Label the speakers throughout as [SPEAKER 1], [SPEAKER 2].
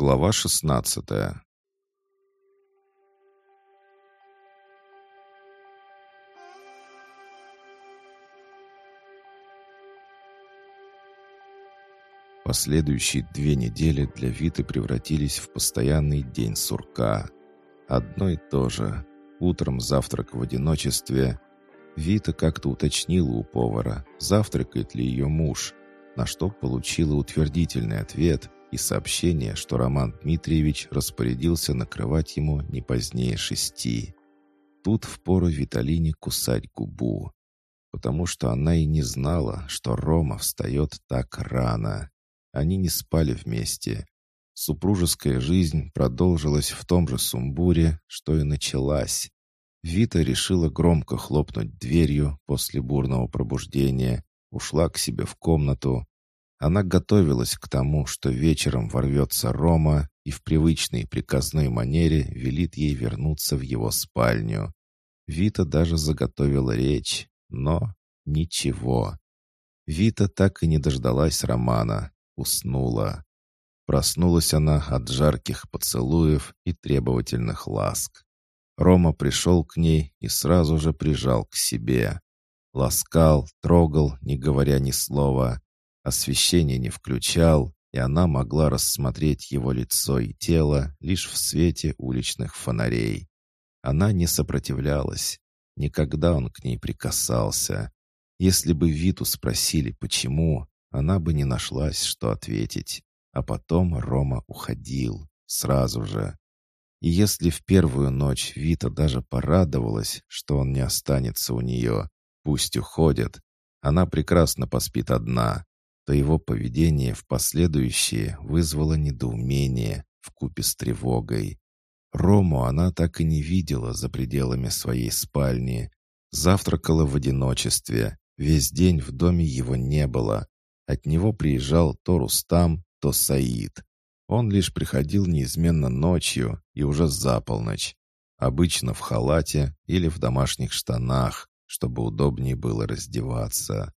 [SPEAKER 1] Глава шестнадцатая Последующие две недели для Виты превратились в постоянный день сурка. Одно и то же. Утром завтрак в одиночестве. Вита как-то уточнила у повара, завтракает ли ее муж, на что получила утвердительный ответ и сообщение, что Роман Дмитриевич распорядился накрывать ему не позднее шести. Тут впору Виталине кусать губу, потому что она и не знала, что Рома встает так рано. Они не спали вместе. Супружеская жизнь продолжилась в том же сумбуре, что и началась. Вита решила громко хлопнуть дверью после бурного пробуждения, ушла к себе в комнату. Она готовилась к тому, что вечером ворвется Рома и в привычной приказной манере велит ей вернуться в его спальню. Вита даже заготовила речь, но ничего. Вита так и не дождалась Романа, уснула. Проснулась она от жарких поцелуев и требовательных ласк. Рома пришел к ней и сразу же прижал к себе. Ласкал, трогал, не говоря ни слова. Освещение не включал, и она могла рассмотреть его лицо и тело лишь в свете уличных фонарей. Она не сопротивлялась. Никогда он к ней прикасался. Если бы Виту спросили, почему, она бы не нашлась, что ответить. А потом Рома уходил. Сразу же. И если в первую ночь Вита даже порадовалась, что он не останется у нее, пусть уходит, она прекрасно поспит одна, то его поведение в последующие вызвало недоумение вкупе с тревогой. Рому она так и не видела за пределами своей спальни. Завтракала в одиночестве, весь день в доме его не было, от него приезжал то Рустам, то Саид. Он лишь приходил неизменно ночью и уже за полночь. Обычно в халате или в домашних штанах, чтобы удобнее было раздеваться.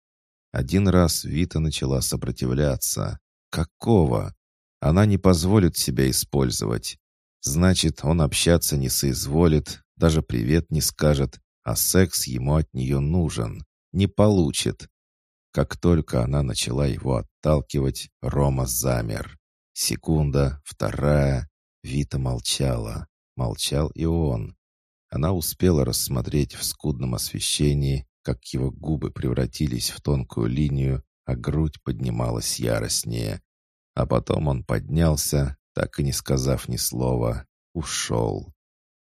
[SPEAKER 1] Один раз Вита начала сопротивляться. Какого? Она не позволит себя использовать. Значит, он общаться не соизволит, даже привет не скажет, а секс ему от нее нужен. Не получит. Как только она начала его отталкивать, Рома замер. Секунда, вторая. Вита молчала. Молчал и он. Она успела рассмотреть в скудном освещении, как его губы превратились в тонкую линию, а грудь поднималась яростнее. А потом он поднялся, так и не сказав ни слова, ушел.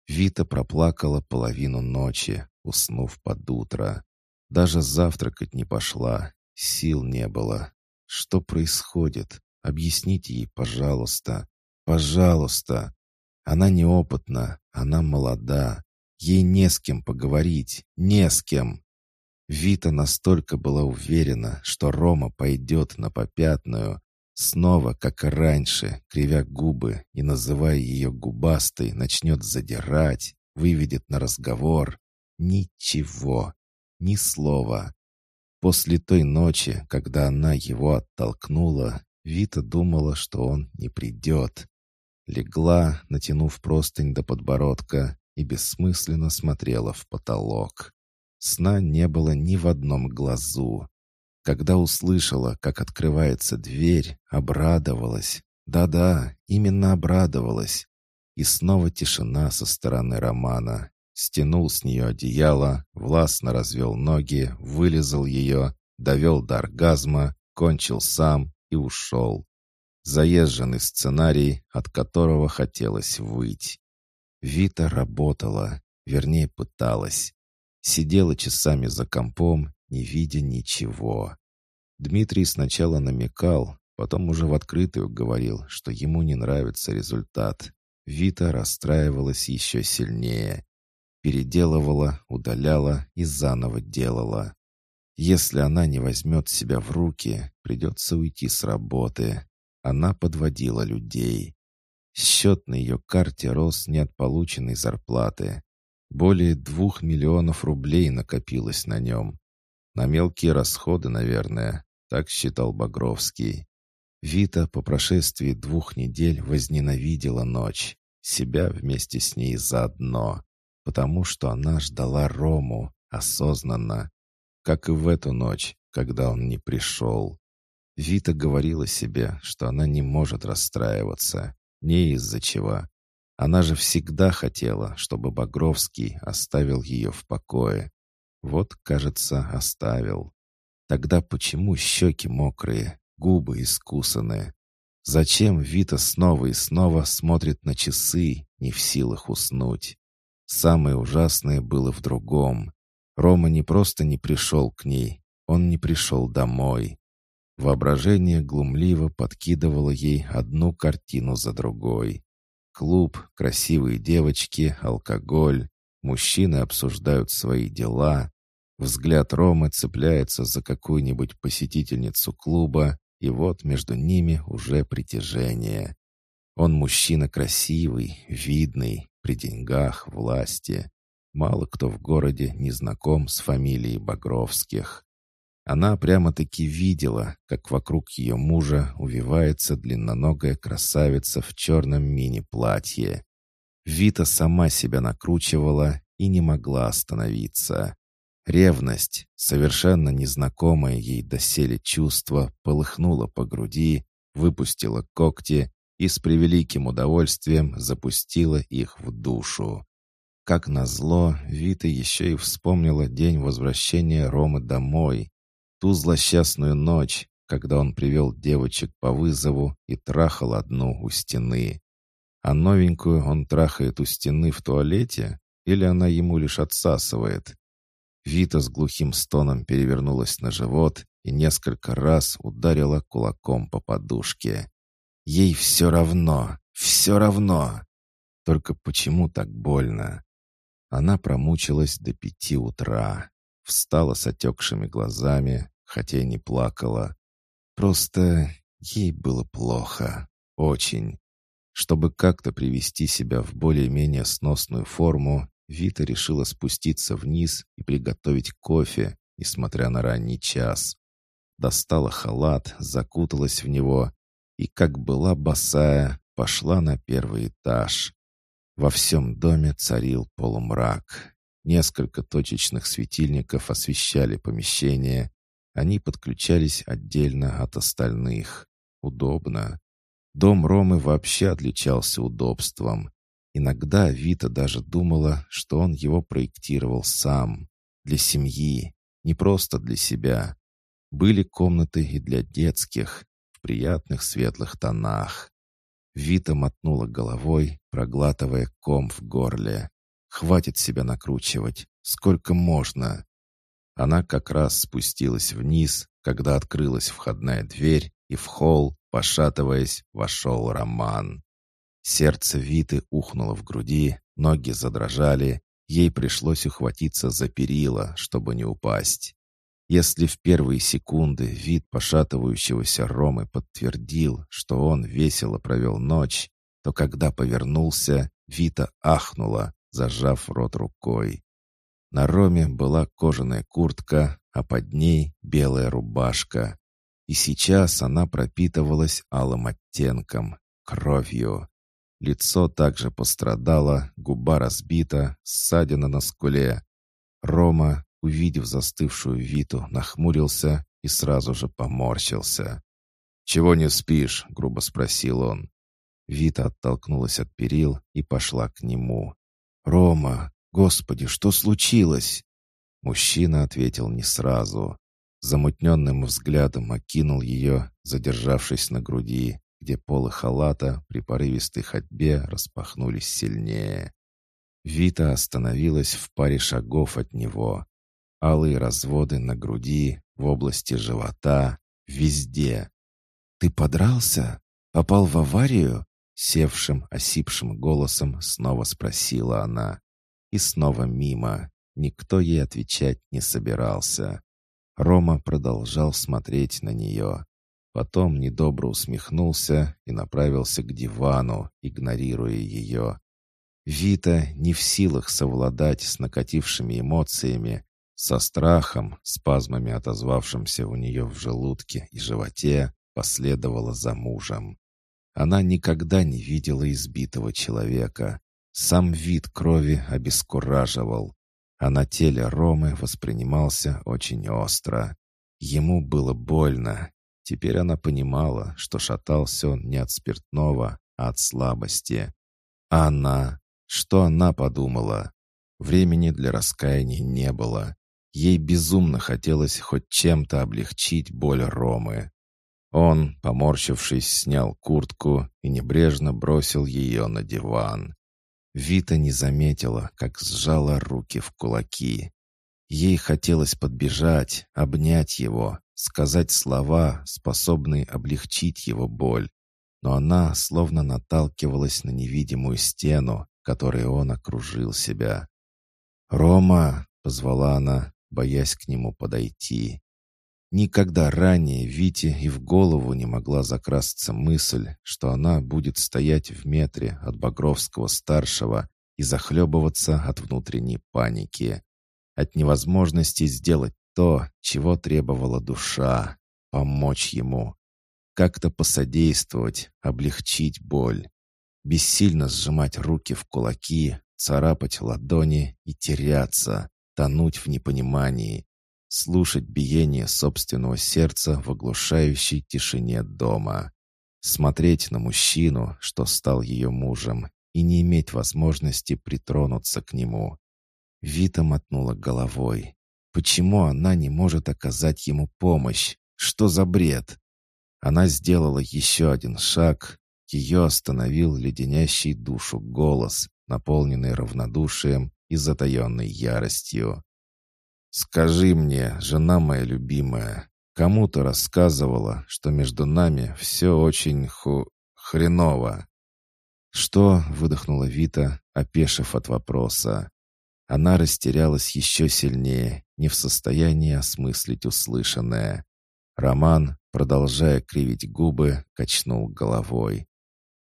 [SPEAKER 1] Вита проплакала половину ночи, уснув под утро. Даже завтракать не пошла, сил не было. Что происходит? Объясните ей, пожалуйста. Пожалуйста. Она неопытна, она молода. Ей не с кем поговорить, не с кем. Вита настолько была уверена, что Рома пойдет на попятную, снова, как и раньше, кривя губы и называя ее губастой, начнет задирать, выведет на разговор. Ничего. Ни слова. После той ночи, когда она его оттолкнула, Вита думала, что он не придет. Легла, натянув простынь до подбородка, и бессмысленно смотрела в потолок. Сна не было ни в одном глазу. Когда услышала, как открывается дверь, обрадовалась. Да-да, именно обрадовалась. И снова тишина со стороны Романа, стянул с нее одеяло, властно развел ноги, вылезал ее, довел до оргазма, кончил сам и ушел. Заезженный сценарий, от которого хотелось выть. Вита работала, вернее пыталась. Сидела часами за компом, не видя ничего. Дмитрий сначала намекал, потом уже в открытую говорил, что ему не нравится результат. Вита расстраивалась еще сильнее. Переделывала, удаляла и заново делала. Если она не возьмет себя в руки, придется уйти с работы. Она подводила людей. Счет на ее карте рос не от полученной зарплаты. Более двух миллионов рублей накопилось на нем. На мелкие расходы, наверное, так считал Багровский. Вита по прошествии двух недель возненавидела ночь, себя вместе с ней заодно, потому что она ждала Рому осознанно, как и в эту ночь, когда он не пришел. Вита говорила себе, что она не может расстраиваться, не из-за чего. Она же всегда хотела, чтобы Багровский оставил ее в покое. Вот, кажется, оставил. Тогда почему щеки мокрые, губы искусаны? Зачем Вита снова и снова смотрит на часы, не в силах уснуть? Самое ужасное было в другом. Рома не просто не пришел к ней, он не пришел домой. Воображение глумливо подкидывало ей одну картину за другой. Клуб, красивые девочки, алкоголь. Мужчины обсуждают свои дела. Взгляд Ромы цепляется за какую-нибудь посетительницу клуба, и вот между ними уже притяжение. Он мужчина красивый, видный, при деньгах, власти. Мало кто в городе не знаком с фамилией Багровских. Она прямо-таки видела, как вокруг ее мужа увивается длинноногая красавица в черном мини-платье. Вита сама себя накручивала и не могла остановиться. Ревность, совершенно незнакомое ей доселе чувство, полыхнула по груди, выпустила когти и с превеликим удовольствием запустила их в душу. Как назло, Вита еще и вспомнила день возвращения Ромы домой, Ту злосчастную ночь, когда он привел девочек по вызову и трахал одну у стены. А новенькую он трахает у стены в туалете, или она ему лишь отсасывает? Вита с глухим стоном перевернулась на живот и несколько раз ударила кулаком по подушке. Ей все равно, все равно. Только почему так больно? Она промучилась до пяти утра, встала с отекшими глазами, хотя и не плакала. Просто ей было плохо. Очень. Чтобы как-то привести себя в более-менее сносную форму, Вита решила спуститься вниз и приготовить кофе, несмотря на ранний час. Достала халат, закуталась в него и, как была босая, пошла на первый этаж. Во всем доме царил полумрак. Несколько точечных светильников освещали помещение, они подключались отдельно от остальных. Удобно. Дом Ромы вообще отличался удобством. Иногда Вита даже думала, что он его проектировал сам. Для семьи, не просто для себя. Были комнаты и для детских, в приятных светлых тонах. Вита мотнула головой, проглатывая ком в горле. Хватит себя накручивать. Сколько можно? Она как раз спустилась вниз, когда открылась входная дверь, и в холл, пошатываясь, вошел Роман. Сердце Виты ухнуло в груди, ноги задрожали, ей пришлось ухватиться за перила, чтобы не упасть. Если в первые секунды вид пошатывающегося Ромы подтвердил, что он весело провел ночь, то когда повернулся, Вита ахнула, зажав рот рукой. На Роме была кожаная куртка, а под ней белая рубашка. И сейчас она пропитывалась алым оттенком, кровью. Лицо также пострадало, губа разбита, ссадина на скуле. Рома, увидев застывшую Виту, нахмурился и сразу же поморщился. «Чего не спишь?» — грубо спросил он. Вита оттолкнулась от перил и пошла к нему. «Рома, «Господи, что случилось?» Мужчина ответил не сразу. Замутненным взглядом окинул ее, задержавшись на груди, где полы халата при порывистой ходьбе распахнулись сильнее. Вита остановилась в паре шагов от него. Алые разводы на груди, в области живота, везде. «Ты подрался? Попал в аварию?» Севшим, осипшим голосом снова спросила она. И снова мимо. Никто ей отвечать не собирался. Рома продолжал смотреть на нее. Потом недобро усмехнулся и направился к дивану, игнорируя ее. Вита не в силах совладать с накатившими эмоциями, со страхом, спазмами отозвавшимся у нее в желудке и животе, последовала за мужем. Она никогда не видела избитого человека. Сам вид крови обескураживал, а на теле Ромы воспринимался очень остро. Ему было больно. Теперь она понимала, что шатался он не от спиртного, а от слабости. А она? Что она подумала? Времени для раскаяния не было. Ей безумно хотелось хоть чем-то облегчить боль Ромы. Он, поморщившись, снял куртку и небрежно бросил ее на диван. Вита не заметила, как сжала руки в кулаки. Ей хотелось подбежать, обнять его, сказать слова, способные облегчить его боль. Но она словно наталкивалась на невидимую стену, которой он окружил себя. «Рома!» — позвала она, боясь к нему подойти. Никогда ранее Вите и в голову не могла закрасться мысль, что она будет стоять в метре от Багровского-старшего и захлебываться от внутренней паники, от невозможности сделать то, чего требовала душа, помочь ему, как-то посодействовать, облегчить боль, бессильно сжимать руки в кулаки, царапать ладони и теряться, тонуть в непонимании, слушать биение собственного сердца в оглушающей тишине дома, смотреть на мужчину, что стал ее мужем, и не иметь возможности притронуться к нему. Вита мотнула головой. Почему она не может оказать ему помощь? Что за бред? Она сделала еще один шаг. Ее остановил леденящий душу голос, наполненный равнодушием и затаенной яростью. «Скажи мне, жена моя любимая, кому ты рассказывала, что между нами все очень ху... хреново?» «Что?» — выдохнула Вита, опешив от вопроса. Она растерялась еще сильнее, не в состоянии осмыслить услышанное. Роман, продолжая кривить губы, качнул головой.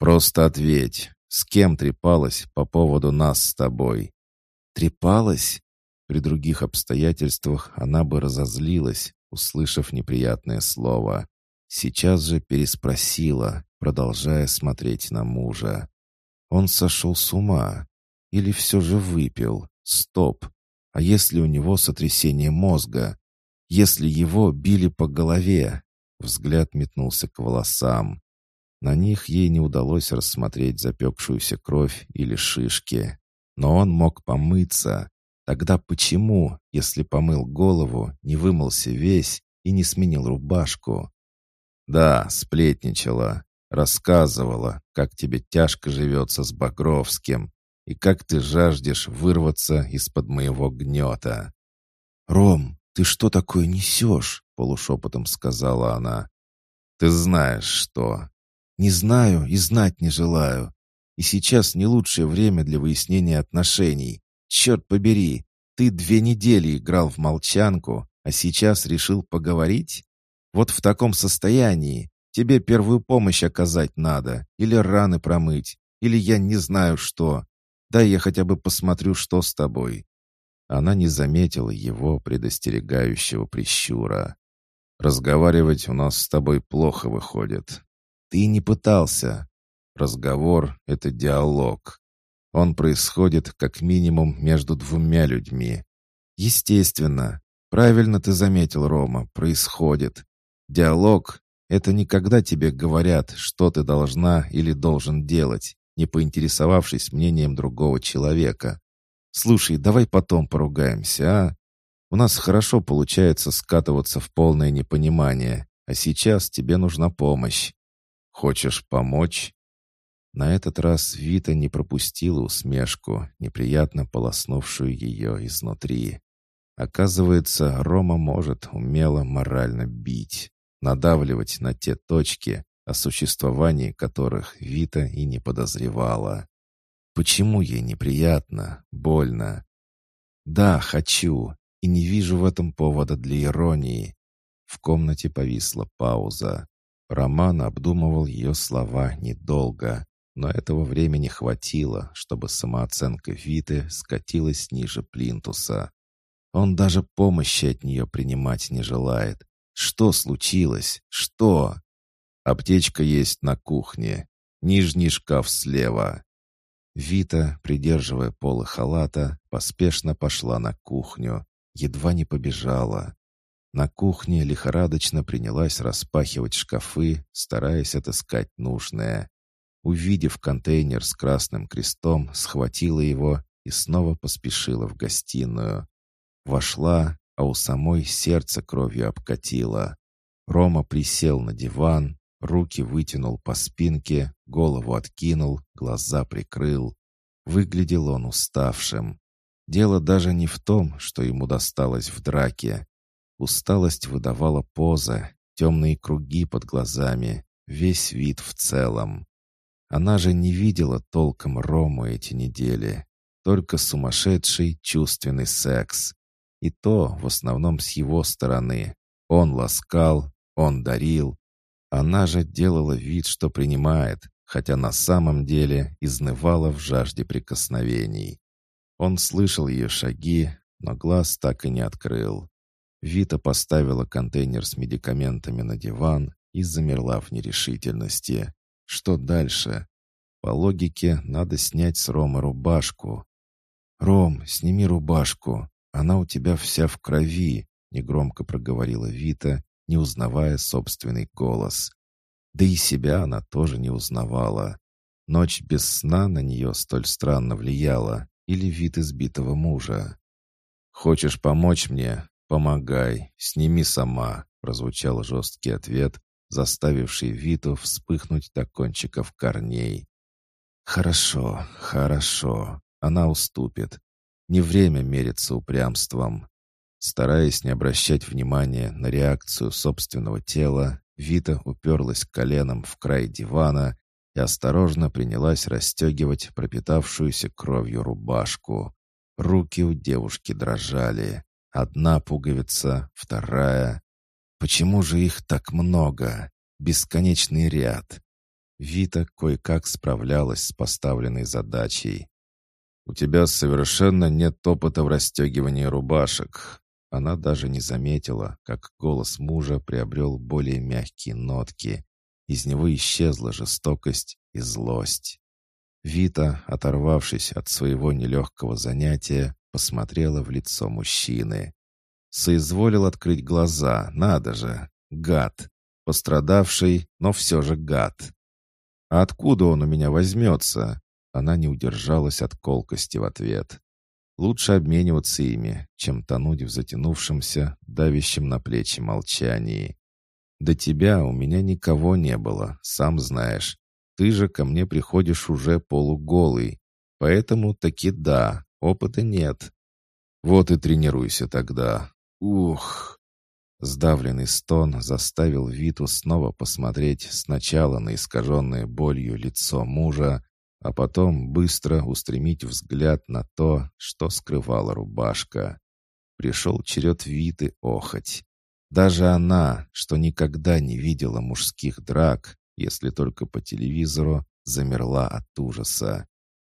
[SPEAKER 1] «Просто ответь, с кем трепалась по поводу нас с тобой?» «Трепалась?» При других обстоятельствах она бы разозлилась, услышав неприятное слово. Сейчас же переспросила, продолжая смотреть на мужа. Он сошел с ума? Или все же выпил? Стоп! А если у него сотрясение мозга? Если его били по голове? Взгляд метнулся к волосам. На них ей не удалось рассмотреть запекшуюся кровь или шишки. Но он мог помыться. Тогда почему, если помыл голову, не вымылся весь и не сменил рубашку? Да, сплетничала, рассказывала, как тебе тяжко живется с Багровским и как ты жаждешь вырваться из-под моего гнета. «Ром, ты что такое несешь?» — полушепотом сказала она. «Ты знаешь, что...» «Не знаю и знать не желаю. И сейчас не лучшее время для выяснения отношений. Черт побери, ты две недели играл в молчанку, а сейчас решил поговорить? Вот в таком состоянии тебе первую помощь оказать надо, или раны промыть, или я не знаю что. Дай я хотя бы посмотрю, что с тобой». Она не заметила его предостерегающего прищура. «Разговаривать у нас с тобой плохо выходит. Ты не пытался. Разговор — это диалог. Он происходит как минимум между двумя людьми. Естественно. Правильно ты заметил, Рома, происходит. Диалог — это не когда тебе говорят, что ты должна или должен делать, не поинтересовавшись мнением другого человека. Слушай, давай потом поругаемся, а? У нас хорошо получается скатываться в полное непонимание, а сейчас тебе нужна помощь. Хочешь помочь? На этот раз Вита не пропустила усмешку, неприятно полоснувшую ее изнутри. Оказывается, Рома может умело морально бить, надавливать на те точки, о существовании которых Вита и не подозревала. Почему ей неприятно, больно? Да, хочу, и не вижу в этом повода для иронии. В комнате повисла пауза. Роман обдумывал ее слова недолго, но этого времени хватило, чтобы самооценка Виты скатилась ниже плинтуса. Он даже помощи от нее принимать не желает. Что случилось? Что? Аптечка есть на кухне. Нижний шкаф слева».
[SPEAKER 2] Вита, придерживая полы халата, поспешно пошла на кухню. Едва не побежала. На кухне лихорадочно принялась распахивать шкафы, стараясь отыскать нужное. Увидев контейнер с красным крестом, схватила его и снова поспешила в гостиную. Вошла, а у самой сердце кровью обкатило. Рома присел на диван, руки вытянул по спинке, голову откинул, глаза прикрыл. Выглядел он уставшим. Дело даже не в том, что ему досталось в драке. Усталость выдавала поза, темные круги под глазами, весь вид в целом. Она же не видела толком Рому эти недели. Только сумасшедший чувственный секс. И то в основном с его стороны. Он ласкал, он дарил. Она же делала вид, что принимает, хотя на самом деле изнывала в жажде прикосновений. Он слышал ее шаги, но глаз так и не открыл. Вита поставила контейнер с медикаментами на диван и замерла в нерешительности. Что дальше? По логике, надо снять с Рома рубашку. «Ром, сними рубашку. Она у тебя вся в крови», — негромко проговорила Вита, не узнавая собственный голос. Да и себя она тоже не узнавала. Ночь без сна на нее столь странно влияла, или вид избитого мужа. «Хочешь помочь мне? Помогай, сними сама», — прозвучал жесткий ответ, заставивший Виту вспыхнуть до кончиков корней. «Хорошо, хорошо, она уступит. Не время мериться упрямством». Стараясь не обращать внимания на реакцию собственного тела, Вита уперлась коленом в край дивана и осторожно принялась расстегивать пропитавшуюся кровью рубашку. Руки у девушки дрожали. Одна пуговица, вторая. Почему же их так много? Бесконечный ряд. Вита кое-как справлялась с поставленной задачей. «У тебя совершенно нет опыта в расстегивании рубашек». Она даже не заметила, как голос мужа приобрел более мягкие нотки, из него исчезла жестокость и злость. Вита, оторвавшись от своего нелегкого занятия, посмотрела в лицо мужчины. Соизволил открыть глаза, надо же, гад. Пострадавший, но все же гад. А откуда он у меня возьмется? Она не удержалась от колкости в ответ. Лучше обмениваться ими, чем тонуть в затянувшемся, давящем на плечи молчании. До тебя у меня никого не было, сам знаешь. Ты же ко мне приходишь уже полуголый. Поэтому таки да, опыта нет. Вот и тренируйся тогда. Ух!» Сдавленный стон заставил Виту снова посмотреть сначала на искаженное болью лицо мужа, а потом быстро устремить взгляд на то, что скрывала рубашка. Пришел черед Виты охоть. Даже она, что никогда не видела мужских драк, если только по телевизору, замерла от ужаса.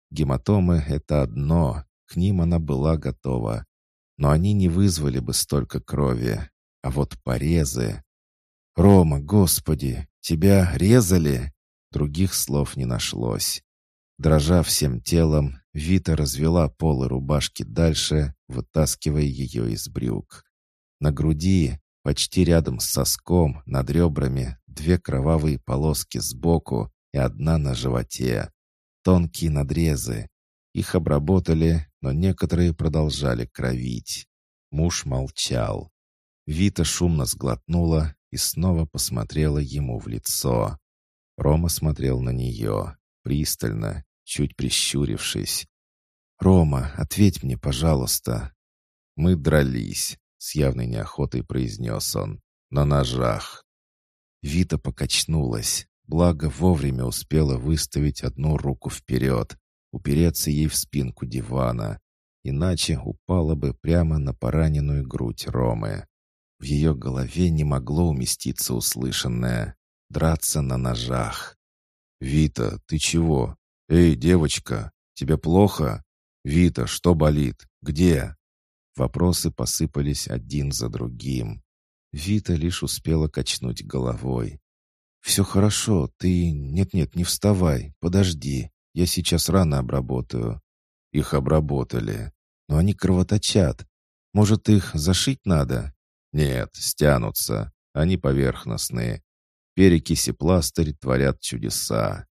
[SPEAKER 2] Гематомы — это одно, к ним она была готова. Но они не вызвали бы столько крови. А вот порезы... «Рома, господи, тебя резали?» Других слов не нашлось. Дрожа всем телом, Вита развела полы рубашки дальше, вытаскивая ее из брюк. На груди, Почти рядом с соском, над ребрами, две кровавые полоски сбоку и одна на животе. Тонкие надрезы. Их обработали, но некоторые продолжали кровить. Муж молчал. Вита шумно сглотнула и снова посмотрела ему в лицо. Рома смотрел на нее, пристально, чуть прищурившись. «Рома, ответь мне, пожалуйста». Мы дрались. С явной неохотой произнес он. «На ножах». Вита покачнулась, благо вовремя успела выставить одну руку вперед, упереться ей в спинку дивана, иначе упала бы прямо на пораненную грудь Ромы. В ее голове не могло уместиться услышанное. Драться на ножах. «Вита, ты чего? Эй, девочка, тебе плохо? Вита, что болит? Где?» Вопросы посыпались один за другим. Вита лишь успела качнуть головой. «Все хорошо, ты... Нет-нет, не вставай, подожди, я сейчас рано обработаю».
[SPEAKER 1] Их обработали.
[SPEAKER 2] Но они кровоточат. Может, их зашить надо?
[SPEAKER 1] Нет, стянутся. Они поверхностные. Перекись и пластырь творят чудеса.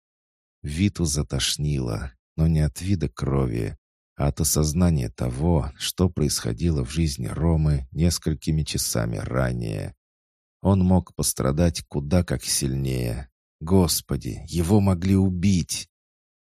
[SPEAKER 2] Виту затошнило, но не от вида крови, а от осознания того, что происходило в жизни Ромы несколькими часами ранее. Он мог пострадать куда как сильнее. Господи, его могли убить!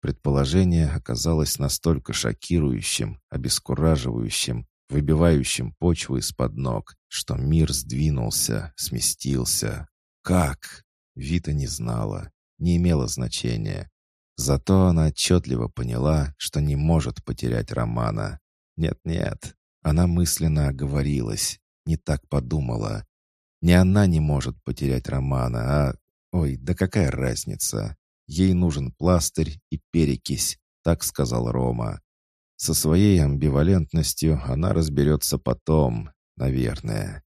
[SPEAKER 2] Предположение оказалось настолько шокирующим, обескураживающим, выбивающим почву из-под ног, что мир сдвинулся, сместился. Как? Вита не знала, не имело значения. Зато она отчетливо поняла, что не может потерять Романа. Нет-нет, она мысленно оговорилась, не так подумала. Не она не может потерять Романа, а... Ой, да какая разница? Ей нужен пластырь и перекись, так сказал Рома. Со своей амбивалентностью она разберется потом, наверное.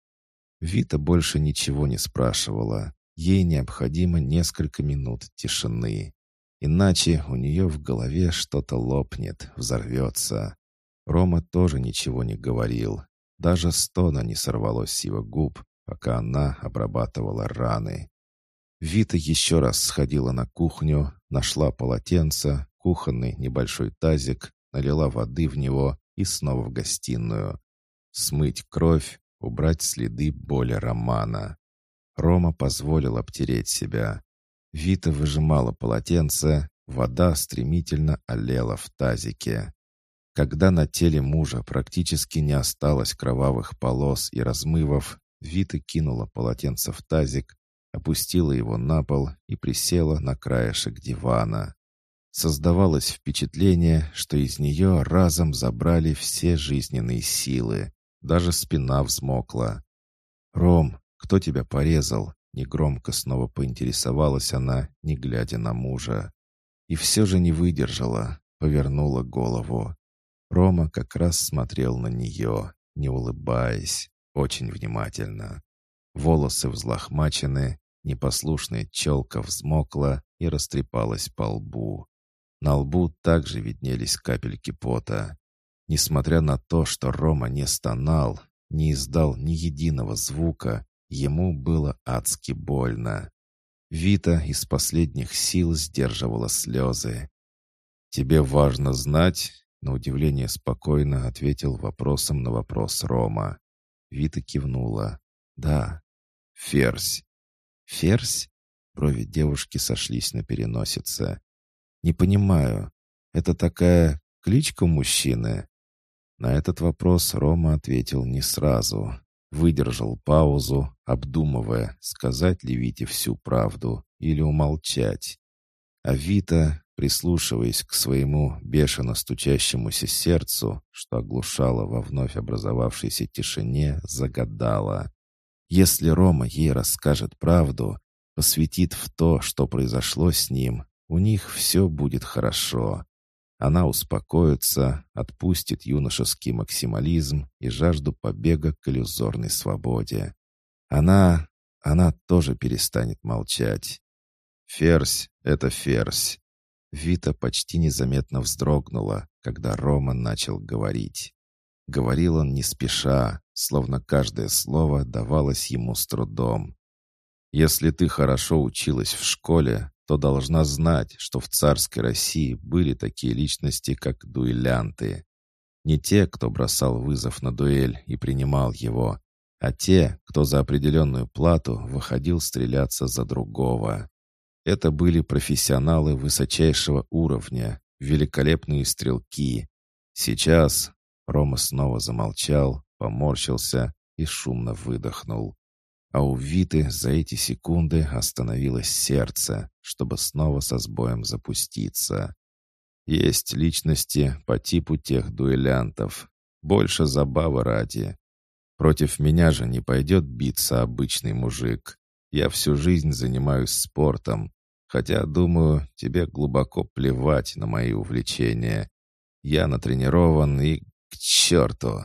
[SPEAKER 2] Вита больше ничего не спрашивала. Ей необходимо несколько минут тишины. Иначе у нее в голове что-то лопнет, взорвется. Рома тоже ничего не говорил. Даже стона не сорвалось с его губ, пока она обрабатывала раны. Вита еще раз сходила на кухню, нашла полотенце, кухонный небольшой тазик, налила воды в него и снова в гостиную. Смыть кровь, убрать следы боли Романа. Рома позволил обтереть себя. Вита выжимала полотенце, вода стремительно олела в тазике. Когда на теле мужа практически не осталось кровавых полос и размывов, Вита кинула полотенце в тазик, опустила его на пол и присела на краешек дивана. Создавалось впечатление, что из нее разом забрали все жизненные силы. Даже спина взмокла. «Ром, кто тебя порезал?» Негромко снова поинтересовалась она, не глядя на мужа. И все же не выдержала, повернула голову. Рома как раз смотрел на нее, не улыбаясь, очень внимательно. Волосы взлохмачены, Непослушная челка взмокла и растрепалась по лбу. На лбу также виднелись капельки пота. Несмотря на то, что Рома не стонал, не издал ни единого звука, ему было адски больно. Вита из последних сил сдерживала слезы. «Тебе важно знать?» — на удивление спокойно ответил вопросом на вопрос Рома. Вита кивнула. «Да». «Ферзь. «Ферзь?» Брови девушки сошлись на переносице. «Не понимаю. Это такая кличка мужчины?» На этот вопрос Рома ответил не сразу. Выдержал паузу, обдумывая, сказать ли Вите всю правду или умолчать. А Вита, прислушиваясь к своему бешено стучащемуся сердцу, что оглушало во вновь образовавшейся тишине, загадала. Если Рома ей расскажет правду, посвятит в то, что произошло с ним, у них все будет хорошо. Она успокоится, отпустит юношеский максимализм и жажду побега к иллюзорной свободе. Она... она тоже перестанет молчать. «Ферзь — это ферзь». Вита почти незаметно вздрогнула, когда Рома начал говорить. Говорил он не спеша, словно каждое слово давалось ему с трудом. «Если ты хорошо училась в школе, то должна знать, что в царской России были такие личности, как дуэлянты. Не те, кто бросал вызов на дуэль и принимал его, а те, кто за определенную плату выходил стреляться за другого. Это были профессионалы высочайшего уровня, великолепные стрелки. Сейчас, Рома снова замолчал, поморщился и шумно выдохнул. А у Виты за эти секунды остановилось сердце, чтобы снова со сбоем запуститься. Есть личности по типу тех дуэлянтов. Больше забавы ради. Против меня же не пойдет биться обычный мужик. Я всю жизнь занимаюсь спортом, хотя, думаю, тебе глубоко плевать на мои увлечения. Я натренирован и к черту!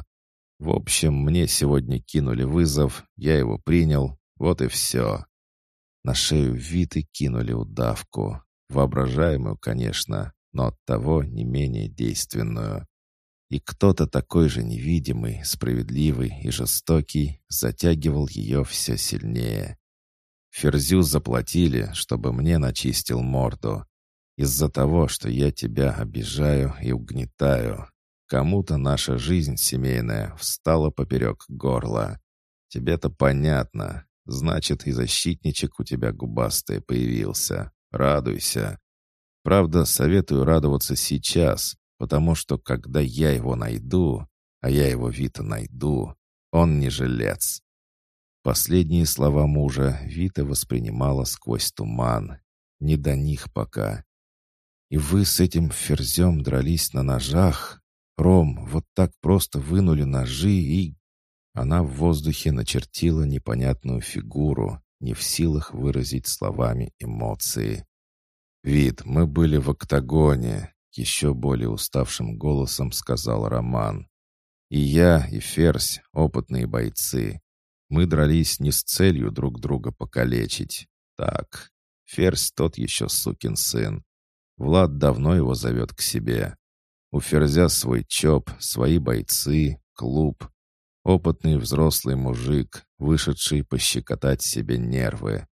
[SPEAKER 2] В общем, мне сегодня кинули вызов, я его принял, вот и все.
[SPEAKER 1] На шею Виты кинули удавку. Воображаемую, конечно, но оттого не менее действенную. И кто-то такой же невидимый, справедливый и жестокий затягивал ее все сильнее. Ферзю заплатили, чтобы мне начистил морду. Из-за того, что я тебя обижаю и угнетаю. Кому-то наша жизнь семейная встала поперек горла. Тебе-то понятно. Значит, и защитничек у тебя губастый появился. Радуйся. Правда, советую радоваться сейчас, потому что когда я его найду, а я его Вита найду, он не жилец. Последние слова мужа Вита воспринимала сквозь туман. Не до них пока. «И вы с этим ферзем дрались на ножах? Ром, вот так просто вынули ножи и...» Она в воздухе начертила непонятную фигуру, не в силах выразить словами эмоции. «Вид, мы были в октагоне», — еще более уставшим голосом сказал Роман. «И я, и Ферзь — опытные бойцы. Мы дрались не с целью друг друга покалечить. Так, Ферзь тот еще сукин сын. Влад давно его зовет к себе. У Ферзя свой ЧОП, свои бойцы, клуб. Опытный взрослый мужик, вышедший пощекотать себе нервы.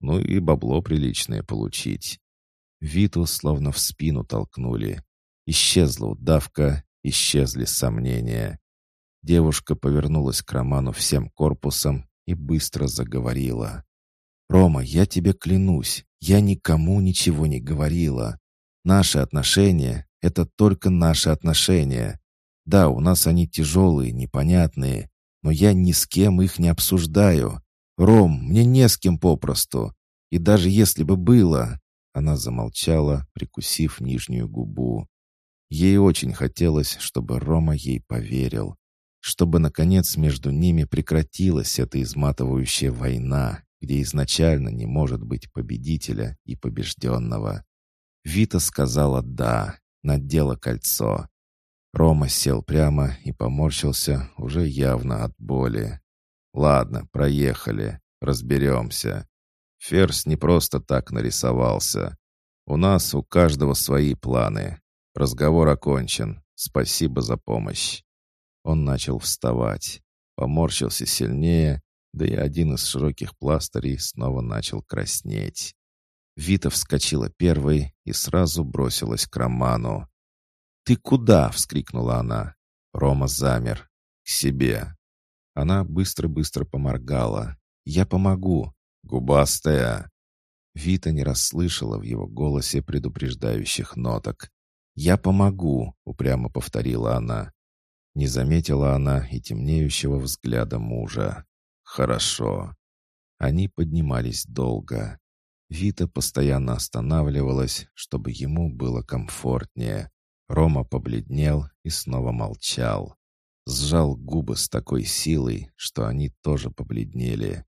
[SPEAKER 1] Ну и бабло приличное получить. Виту словно в спину толкнули. Исчезла удавка, исчезли сомнения. Девушка повернулась к Роману всем корпусом и быстро заговорила. «Рома, я тебе клянусь, я никому ничего не говорила. Наши отношения — это только наши отношения. Да, у нас они тяжелые, непонятные, но я ни с кем их не обсуждаю. Ром, мне не с кем попросту. И даже если бы было...» Она замолчала, прикусив нижнюю губу. Ей очень хотелось, чтобы Рома ей поверил чтобы, наконец, между ними прекратилась эта изматывающая война, где изначально не может быть победителя и побежденного. Вита сказала «да», надела кольцо. Рома сел прямо и поморщился уже явно от боли. «Ладно, проехали, разберемся. Ферзь не просто так нарисовался. У нас у каждого свои планы. Разговор окончен. Спасибо за помощь». Он начал вставать, поморщился сильнее, да и один из широких пластырей снова начал краснеть. Вита вскочила первой и сразу бросилась к Роману. «Ты куда?» — вскрикнула она. Рома замер. «К себе». Она быстро-быстро поморгала. «Я помогу». «Губастая». Вита не расслышала в его голосе предупреждающих ноток. «Я помогу», — упрямо повторила она. Не заметила она и темнеющего взгляда мужа. «Хорошо». Они поднимались долго. Вита постоянно останавливалась, чтобы ему было комфортнее. Рома побледнел и снова молчал. Сжал губы с такой силой, что они тоже побледнели.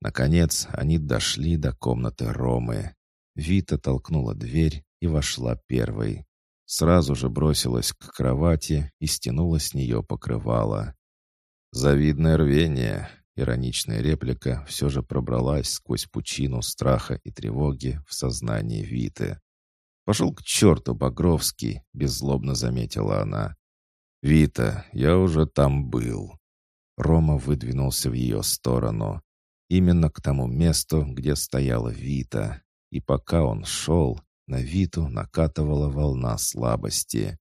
[SPEAKER 1] Наконец они дошли до комнаты Ромы. Вита толкнула дверь и вошла первой. Сразу же бросилась к кровати и стянула с нее покрывало. «Завидное рвение!» Ироничная реплика все же пробралась сквозь пучину страха и тревоги в сознании Виты. «Пошел к черту, Багровский!» — беззлобно заметила она. «Вита, я уже там был». Рома выдвинулся в ее сторону. Именно к тому месту, где стояла Вита. И пока он шел, на Виту накатывала волна слабости.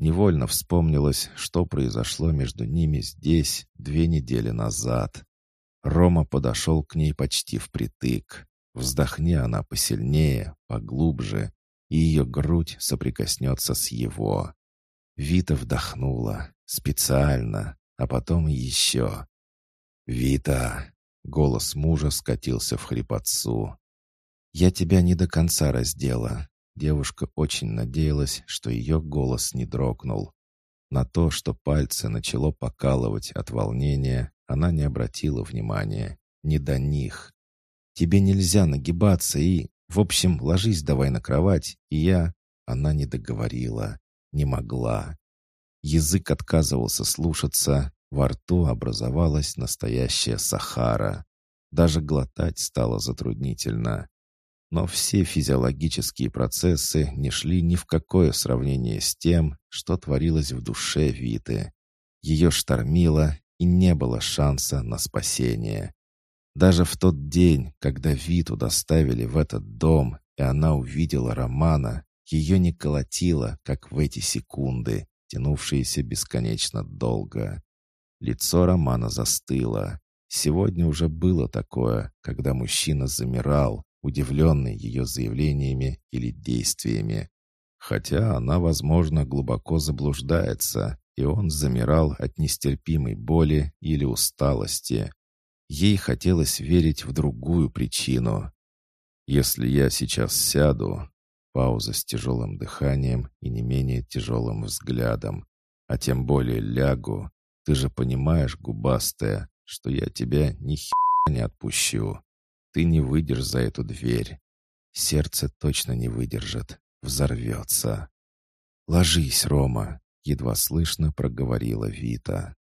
[SPEAKER 1] Невольно вспомнилось, что произошло между ними здесь две недели назад. Рома подошел к ней почти впритык. Вздохни она посильнее, поглубже, и ее грудь соприкоснется с его. Вита вдохнула, специально, а потом еще. «Вита!» — голос мужа скатился в хрипотцу. «Я тебя не до конца раздела». Девушка очень надеялась, что ее голос не дрогнул. На то, что пальцы начало покалывать от волнения, она не обратила внимания. Не до них. «Тебе нельзя нагибаться и... В общем, ложись давай на кровать, и я...» Она не договорила. Не могла. Язык отказывался слушаться, во рту образовалась настоящая сахара. Даже глотать стало затруднительно. Но все физиологические процессы не шли ни в какое сравнение с тем, что творилось в душе Виты. Ее штормило, и не было шанса на спасение. Даже в тот день, когда Виту доставили в этот дом, и она увидела Романа, ее не колотило, как в эти секунды, тянувшиеся бесконечно долго. Лицо Романа застыло. Сегодня уже было такое, когда мужчина замирал, удивленный ее заявлениями или действиями. Хотя она, возможно, глубоко заблуждается, и он замирал от нестерпимой боли или усталости. Ей хотелось верить в другую причину. «Если я сейчас сяду...» Пауза с тяжелым дыханием и не менее тяжелым взглядом. «А тем более лягу. Ты же понимаешь, губастая, что я тебя ни хера не отпущу. Ты не выйдешь за эту дверь. Сердце точно не выдержит. Взорвется. «Ложись, Рома!» — едва слышно проговорила Вита.